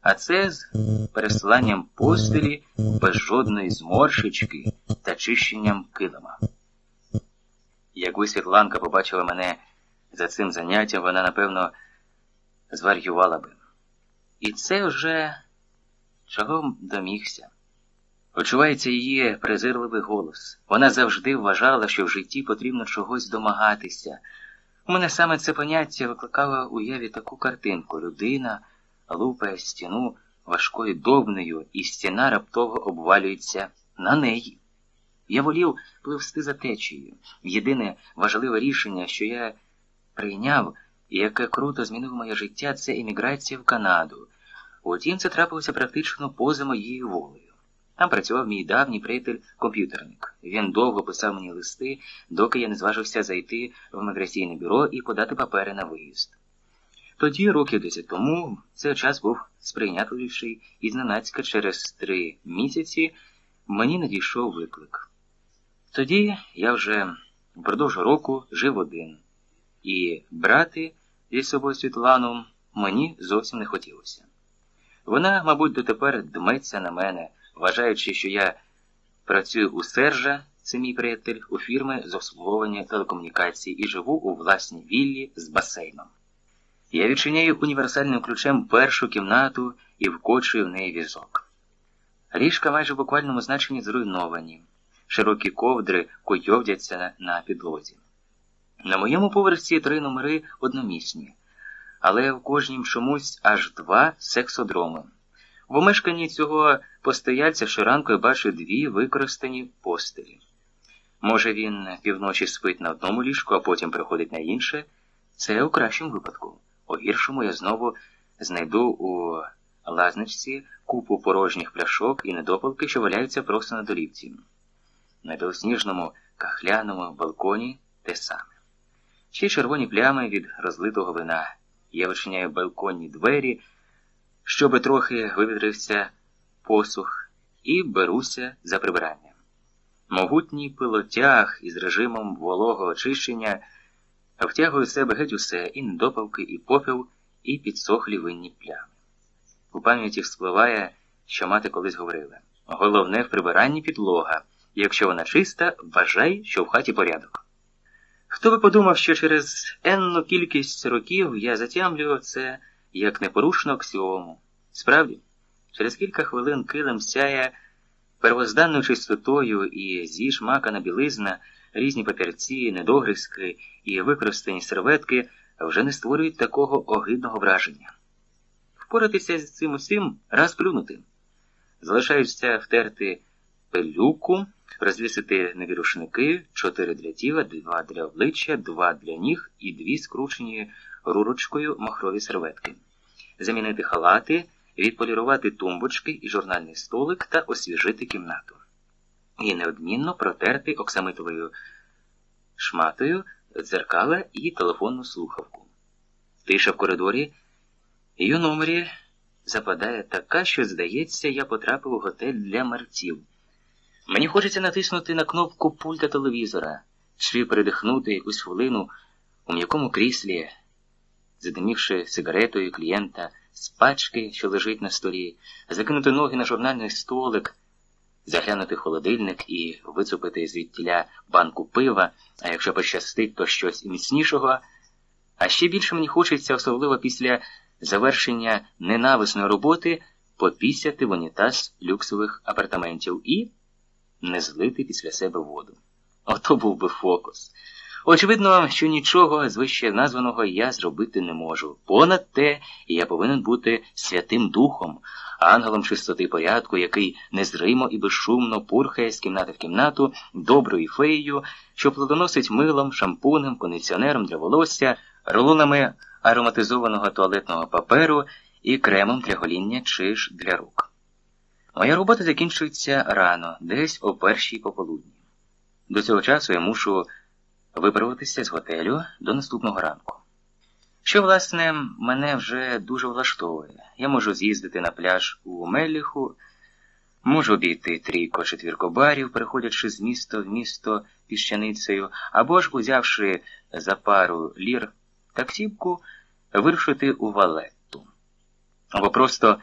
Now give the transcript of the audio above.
а це з пересиланням постелі без жодної зморшечки та чищенням килима. Якби Світланка побачила мене за цим заняттям, вона, напевно, зварювала би. І це вже чого домігся. Почувається її презирливий голос. Вона завжди вважала, що в житті потрібно чогось домагатися. У мене саме це поняття викликало у яві таку картинку людина лупає стіну важкою довнею, і стіна раптово обвалюється на неї. Я волів пливсти за течією. Єдине важливе рішення, що я прийняв і яке круто змінило моє життя, це еміграція в Канаду. Утім, це трапилося практично поза моєю волею. Там працював мій давній приятель-комп'ютерник. Він довго писав мені листи, доки я не зважився зайти в міграційне бюро і подати папери на виїзд. Тоді, років десять тому, цей час був сприйнятливіший, і зненацька через три місяці мені надійшов виклик. Тоді я вже впродовж року жив один, і брати зі собою Світлану мені зовсім не хотілося. Вона, мабуть, дотепер дметься на мене, вважаючи, що я працюю у Сержа, це мій приятель, у фірми з обслуговування телекомунікацій і живу у власній віллі з басейном. Я відчиняю універсальним ключем першу кімнату і вкочую в неї візок. Ліжка майже в буквальному значенні зруйновані, широкі ковдри койовдяться на підлозі. На моєму поверсі три номери одномісні, але в кожнім чомусь аж два сексодроми. В омешканні цього постояльця щоранку я бачу дві використані постелі. Може, він півночі спить на одному ліжку, а потім приходить на інше. Це у кращому випадку. У гіршому я знову знайду у лазничці купу порожніх пляшок і недопалки, що валяються просто на долівці. На білосніжному кахляному балконі те саме. Ще червоні плями від розлитого вина. Я вичиняю балконні двері, щоби трохи вивідрився посух, і беруся за прибирання. Могутній пилотяг із режимом вологого очищення втягує в себе геть усе і недопалки, і попіл, і підсохлі винні плями. У пам'яті вспливає, що мати колись говорила головне в прибиранні підлога. Якщо вона чиста, вважай, що в хаті порядок. Хто би подумав, що через енну кількість років я затямлював це як непорушну аксіому. Справді, через кілька хвилин килим сяє первозданною чистотою і зі шмакана білизна, різні папірці, недогризки і використані серветки вже не створюють такого огидного враження. Впоратися з цим усім раз плюнути. Залишаються втерти пилюку, розвісити нові рушники, чотири для тіла, два для обличчя, два для ніг і дві скручені рурочкою махрові серветки, замінити халати, відполірувати тумбочки і журнальний столик та освіжити кімнату. І неодмінно протерти оксамитовою шматою дзеркала і телефонну слухавку. Тиша в коридорі і у номері западає така, що, здається, я потрапив у готель для мерців. Мені хочеться натиснути на кнопку пульта телевізора чи передихнути якусь хвилину у м'якому кріслі, задимівши сигаретою клієнта з пачки, що лежить на столі, закинути ноги на журнальний столик, заглянути в холодильник і вицупити звідтіля банку пива, а якщо пощастить, то щось міцнішого. А ще більше мені хочеться, особливо після завершення ненависної роботи, попісяти в унітаз люксових апартаментів і не злити після себе воду. Ото був би фокус. Очевидно, що нічого з вище названого я зробити не можу. Понад те, я повинен бути святим духом, ангелом чистоти порядку, який незримо і безшумно пурхає з кімнати в кімнату доброю феєю, що плодоносить милом, шампунем, кондиціонером для волосся, рулонами ароматизованого туалетного паперу і кремом для гоління чи ж для рук. Моя робота закінчується рано, десь о першій пополудні. До цього часу я мушу виправитися з готелю до наступного ранку. Що, власне, мене вже дуже влаштовує. Я можу з'їздити на пляж у Меліху, можу обійти трійко четвірко барів, переходячи з міста в місто піщаницею, або ж, узявши за пару лір таксівку, вирушити у валетту, або просто